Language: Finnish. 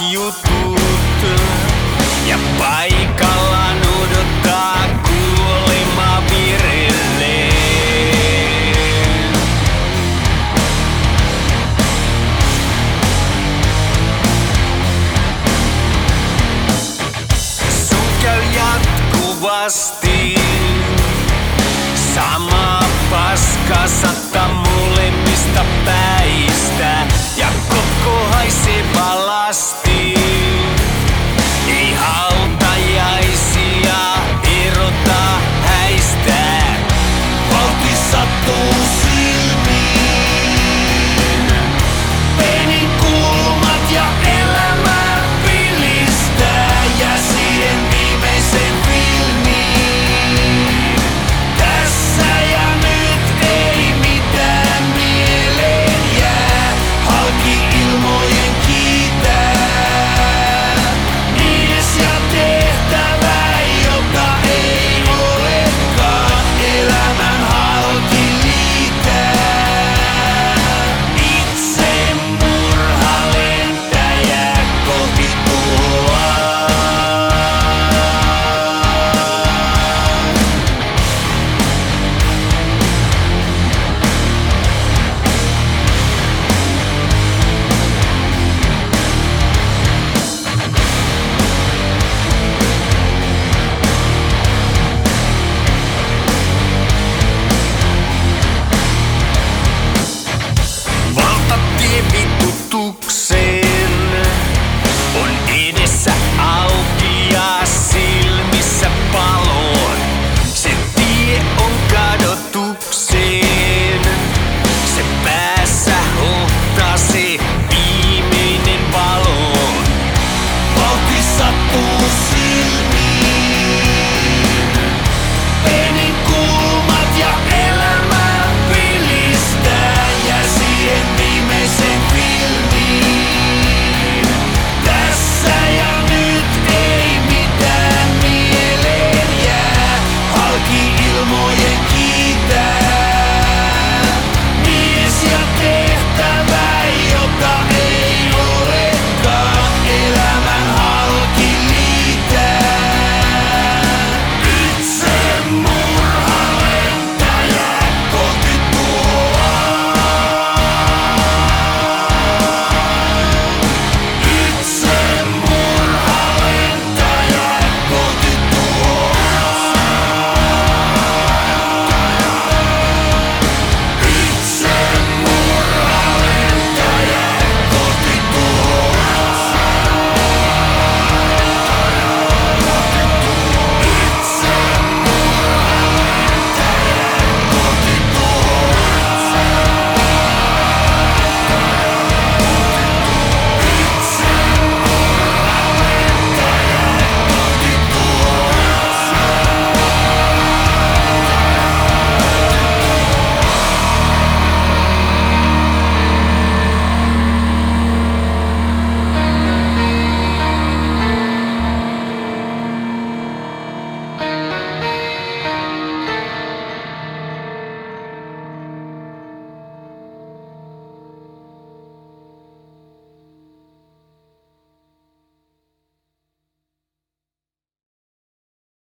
jutut. Ja paikallaan odottaa kuolema virelle. Sun käy jatkuvasti.